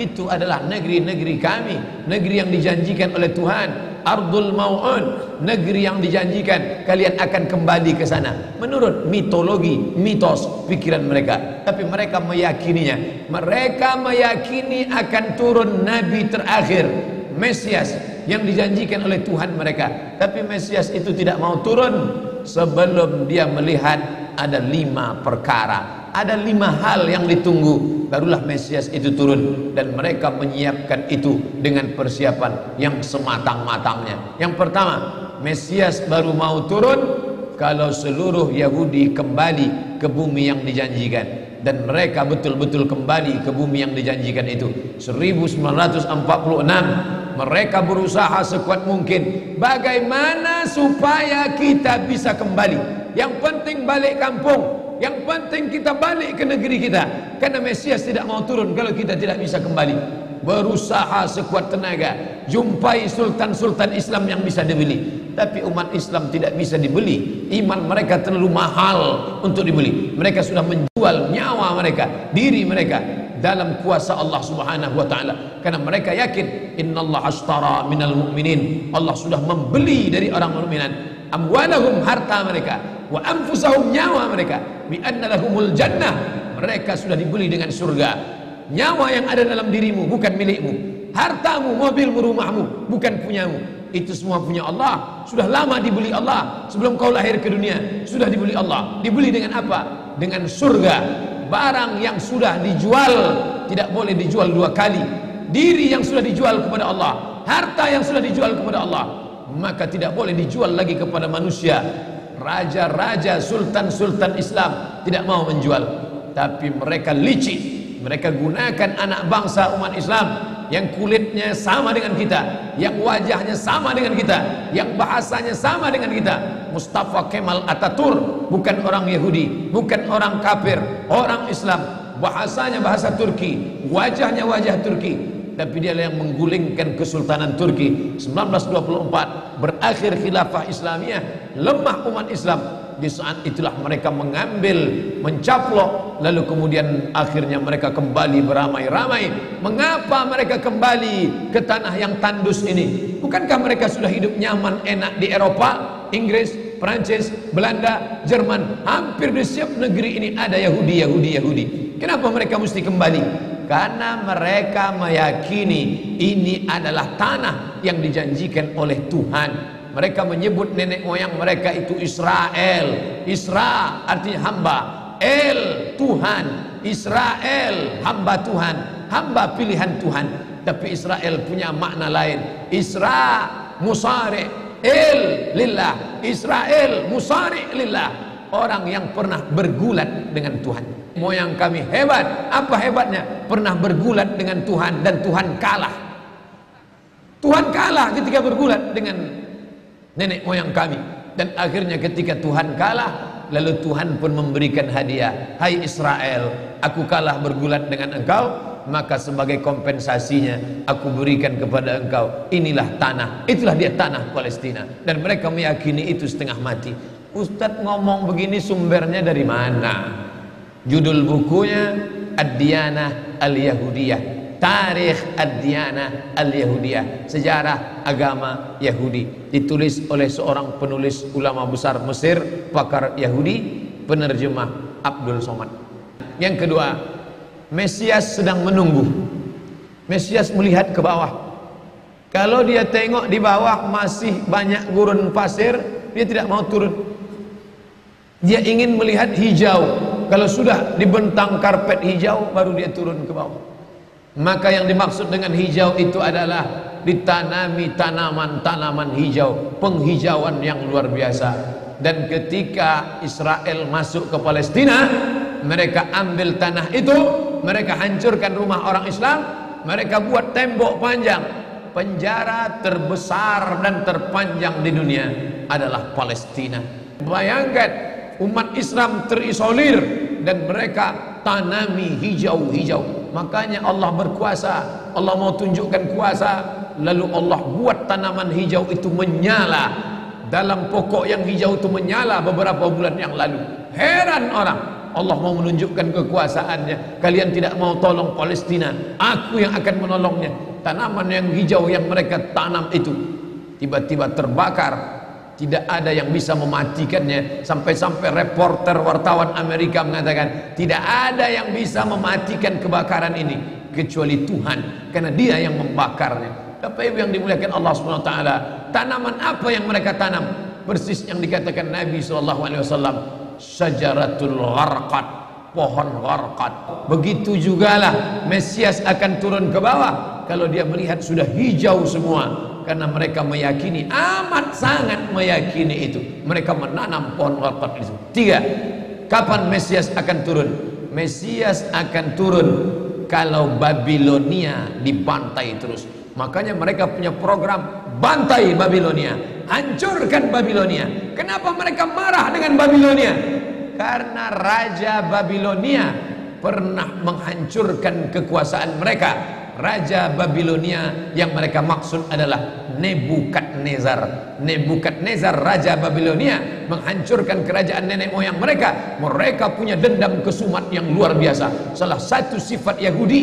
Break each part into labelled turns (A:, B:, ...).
A: itu adalah negeri-negeri kami. Negeri yang dijanjikan oleh Tuhan. Ardul Mau'un negeri yang dijanjikan. Kalian akan kembali ke sana. Menurut mitologi mitos pikiran mereka. Tapi mereka meyakininya. Mereka meyakini akan turun nabi terakhir. Mesias yang dijanjikan oleh Tuhan mereka. Tapi Mesias itu tidak mau turun sebelum dia melihat ada lima perkara ada lima hal yang ditunggu. Barulah Mesias itu turun dan mereka menyiapkan itu dengan persiapan yang sematang-matangnya. Yang pertama Mesias baru mau turun kalau seluruh Yahudi kembali ke bumi yang dijanjikan. Dan mereka betul-betul kembali ke bumi yang dijanjikan itu. 1946 mereka berusaha sekuat mungkin bagaimana supaya kita bisa kembali. Yang penting balik kampung yang penting kita balik ke negeri kita. Karena Mesias tidak mau turun kalau kita tidak bisa kembali. Berusaha sekuat tenaga. Jumpai sultan-sultan Islam yang bisa dibeli. Tapi umat Islam tidak bisa dibeli. Iman mereka terlalu mahal untuk dibeli. Mereka sudah menjual nyawa mereka diri mereka dalam kuasa Allah Subhanahu wa taala. Karena mereka yakin innallaha ashtara minal mu'minin. Allah sudah membeli dari orang mukminan amwalahum harta mereka wa anfusahum nyawa mereka. Bi anna lahumul jannah. Mereka sudah dibeli dengan surga. Nyawa yang ada dalam dirimu bukan milikmu. Hartamu mobilmu rumahmu bukan punyamu. Itu semua punya Allah. Sudah lama dibeli Allah. Sebelum kau lahir ke dunia sudah dibeli Allah. Dibeli dengan apa? Dengan surga. Barang yang sudah dijual tidak boleh dijual dua kali. Diri yang sudah dijual kepada Allah. Harta yang sudah dijual kepada Allah. Maka tidak boleh dijual lagi kepada manusia raja-raja sultan-sultan Islam tidak mau menjual. Tapi mereka licik. Mereka gunakan anak bangsa umat Islam yang kulitnya sama dengan kita yang wajahnya sama dengan kita yang bahasanya sama dengan kita. Mustafa Kemal Ataturk bukan orang Yahudi bukan orang kafir orang Islam. Bahasanya bahasa Turki wajahnya wajah Turki tapi dia yang menggulingkan kesultanan Turki. 1924 berakhir khilafah Islamiyah lemah umat Islam. Di saat itulah mereka mengambil mencaplok lalu kemudian akhirnya mereka kembali beramai-ramai. Mengapa mereka kembali ke tanah yang tandus ini? Bukankah mereka sudah hidup nyaman enak di Eropa Inggris Perancis Belanda Jerman? Hampir di setiap negeri ini ada Yahudi Yahudi Yahudi. Kenapa mereka mesti kembali karena mereka meyakini ini adalah tanah yang dijanjikan oleh Tuhan. Mereka menyebut nenek moyang mereka itu Israel. Isra artinya hamba. El Tuhan. Israel hamba Tuhan. Hamba pilihan Tuhan. Tapi Israel punya makna lain. Isra musari El lillah. Israel musari lillah orang yang pernah bergulat dengan Tuhan. Moyang kami hebat. Apa hebatnya? Pernah bergulat dengan Tuhan dan Tuhan kalah. Tuhan kalah ketika bergulat dengan nenek moyang kami. Dan akhirnya ketika Tuhan kalah lalu Tuhan pun memberikan hadiah. Hai Israel aku kalah bergulat dengan engkau maka sebagai kompensasinya aku berikan kepada engkau inilah tanah. Itulah dia tanah Palestina. Dan mereka meyakini itu setengah mati Ustadz ngomong begini sumbernya dari mana? Judul bukunya Ad-Diyanah Al-Yahudiyah. Tarikh Ad-Diyanah Al-Yahudiyah. Sejarah agama Yahudi. Ditulis oleh seorang penulis ulama besar Mesir Pakar Yahudi Penerjemah Abdul Somad. Yang kedua Mesias sedang menunggu. Mesias melihat ke bawah. Kalau dia tengok di bawah masih banyak gurun pasir Dia tidak mau turun. Dia ingin melihat hijau. Kalau sudah dibentang karpet hijau baru dia turun ke bawah. Maka yang dimaksud dengan hijau itu adalah ditanami tanaman-tanaman hijau penghijauan yang luar biasa. Dan ketika Israel masuk ke Palestina mereka ambil tanah itu mereka hancurkan rumah orang Islam mereka buat tembok panjang penjara terbesar dan terpanjang di dunia adalah Palestina. Bayangkan umat Islam terisolir dan mereka tanami hijau-hijau. Makanya Allah berkuasa Allah mau tunjukkan kuasa. Lalu Allah buat tanaman hijau itu menyala. Dalam pokok yang hijau itu menyala beberapa bulan yang lalu. Heran orang. Allah mau menunjukkan kekuasaannya. Kalian tidak mau tolong Palestina. Aku yang akan menolongnya. Tanaman yang hijau yang mereka tanam itu tiba-tiba terbakar tidak ada yang bisa mematikannya. Sampai-sampai reporter wartawan Amerika mengatakan tidak ada yang bisa mematikan kebakaran ini kecuali Tuhan karena dia yang membakarnya. Bapak Ibu yang dimuliakan Allah SWT tanaman apa yang mereka tanam? Persis yang dikatakan Nabi SAW syajaratul gharqat pohon gharqat. Begitu jugalah Mesias akan turun ke bawah kalau dia melihat sudah hijau semua. Karena mereka meyakini amat sangat meyakini itu. Mereka menanam pohon gharqat itu tiga kapan Mesias akan turun? Mesias akan turun kalau Babilonia dibantai terus. Makanya mereka punya program bantai Babilonia hancurkan Babilonia. Kenapa mereka marah dengan Babilonia karena Raja Babilonia pernah menghancurkan kekuasaan mereka. Raja Babilonia yang mereka maksud adalah Nebukadnezar. Nebukadnezar Raja Babilonia menghancurkan kerajaan nenek moyang mereka. Mereka punya dendam kesumat yang luar biasa. Salah satu sifat Yahudi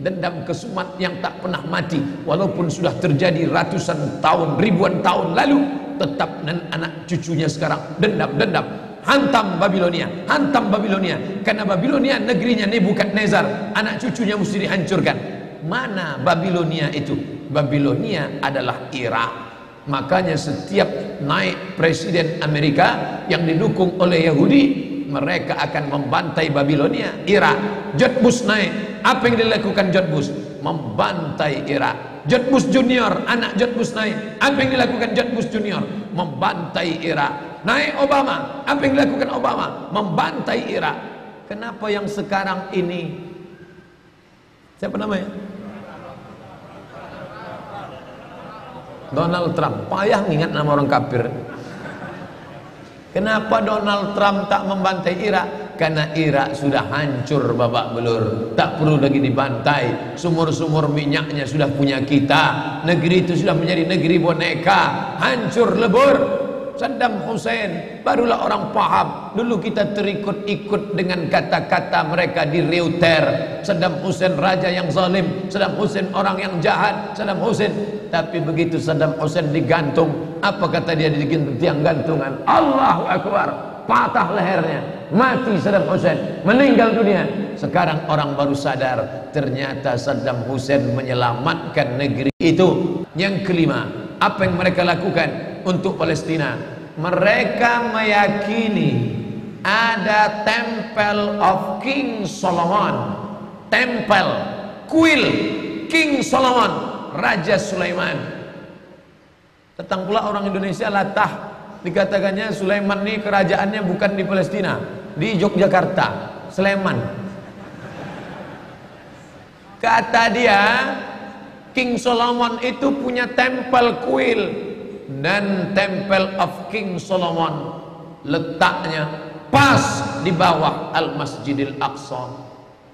A: dendam kesumat yang tak pernah mati. Walaupun sudah terjadi ratusan tahun ribuan tahun lalu tetap dan anak cucunya sekarang dendam-dendam hantam Babilonia. Hantam Babilonia. Karena Babilonia negerinya Nebukadnezar anak cucunya mesti dihancurkan. Mana Babilonia itu? Babilonia adalah Irak makanya setiap naik presiden Amerika yang didukung oleh Yahudi mereka akan membantai Babilonia Irak George Bush naik. Apa yang dilakukan George Bush membantai Irak George Bush Junior anak George Bush naik. Apa yang dilakukan George Bush Junior? Membantai Irak naik Obama apa yang dilakukan Obama membantai Irak kenapa yang sekarang ini siapa namanya Donald Trump payah mengingat nama orang kafir Kenapa Donald Trump tak membantai Irak? Karena Irak sudah hancur babak belur. Tak perlu lagi dibantai. Sumur-sumur minyaknya sudah punya kita. Negeri itu sudah menjadi negeri boneka. Hancur lebur. Saddam Hussein barulah orang paham. Dulu kita terikut-ikut dengan kata-kata mereka di Reuter. Saddam Hussein raja yang zalim Saddam Hussein orang yang jahat Saddam Hussein. Tapi begitu Saddam Hussein digantung apa kata dia di tiang gantungan? Allahu Akbar. Patah lehernya. Mati Saddam Hussein. Meninggal dunia. Sekarang orang baru sadar ternyata Saddam Hussein menyelamatkan negeri itu. Yang kelima apa yang mereka lakukan untuk Palestina. Mereka meyakini ada Temple of King Solomon, Temple, kuil King Solomon, Raja Sulaiman. Tentang pula orang Indonesia latah dikatakannya Sulaiman ini kerajaannya bukan di Palestina, di Yogyakarta, Sleman. Kata dia, King Solomon itu punya temple kuil dan Temple of King Solomon letaknya pas di bawah Al-Masjidil Aqsa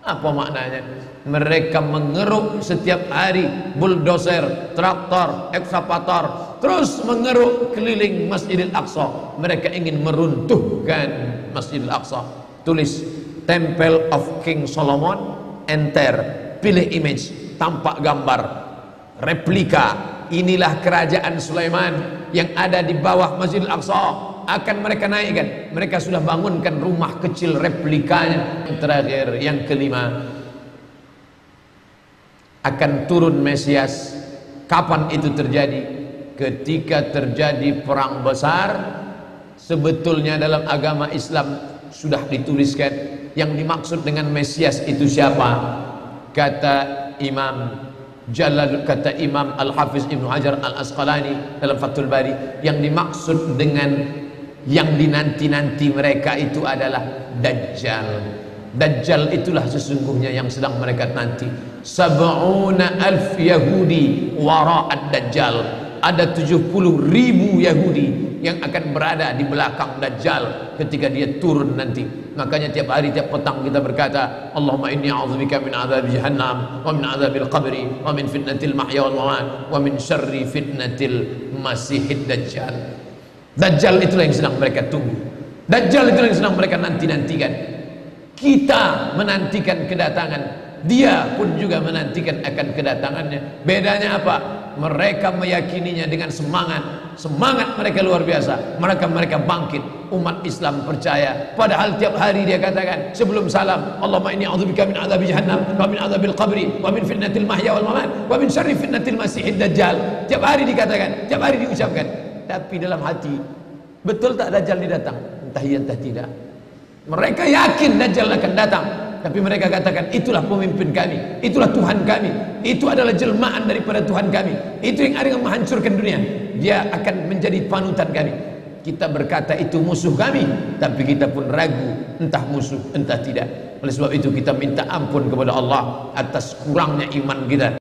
A: apa maknanya? Mereka mengeruk setiap hari bulldozer, traktor, ekskavator terus mengeruk keliling Masjidil Aqsa. Mereka ingin meruntuhkan Masjidil Aqsa. Tulis Temple of King Solomon, enter, pilih image, tampak gambar, replika inilah kerajaan Sulaiman yang ada di bawah Masjidil Aqsa. Akan mereka naikkan. Mereka sudah bangunkan rumah kecil replikanya. Yang terakhir yang kelima akan turun Mesias. Kapan itu terjadi? Ketika terjadi perang besar sebetulnya dalam agama Islam sudah dituliskan. Yang dimaksud dengan Mesias itu siapa? Kata Imam Jalal kata Imam Al-Hafiz Ibn Hajar Al-Asqalani dalam Fathul Bari yang dimaksud dengan yang dinanti-nanti mereka itu adalah Dajjal. Dajjal itulah sesungguhnya yang sedang mereka nanti. Sab'una alf Yahudi wara'ad Dajjal ada 70 ribu Yahudi yang akan berada di belakang Dajjal ketika dia turun nanti. Makanya tiap hari tiap petang kita berkata Allahumma inni a'udzubika min azab jahannam wa min azabil qabri wa min fitnatil mahya wal mamat wa min syarri fitnatil masihid Dajjal. Dajjal itulah yang sedang mereka tunggu. Dajjal itulah yang sedang mereka nanti-nantikan. Kita menantikan kedatangan. Dia pun juga menantikan akan kedatangannya. Bedanya apa mereka meyakininya dengan semangat. Semangat mereka luar biasa. Mereka mereka bangkit. Umat Islam percaya. Padahal tiap hari dia katakan sebelum salam Allahumma inni a'udzubika min adzabi jahannam wa min adzabil qabri wa min fitnatil mahya wal mamat wa min syarri fitnatil masiihid dajjal. Tiap hari dikatakan tiap hari diucapkan. Tapi dalam hati betul tak dajjal ini datang? Entah iya entah tidak. Mereka yakin dajjal akan datang tapi mereka katakan itulah pemimpin kami itulah Tuhan kami itu adalah jelmaan daripada Tuhan kami itu yang yang menghancurkan dunia. Dia akan menjadi panutan kami. Kita berkata itu musuh kami tapi kita pun ragu entah musuh entah tidak. Oleh sebab itu kita minta ampun kepada Allah atas kurangnya iman kita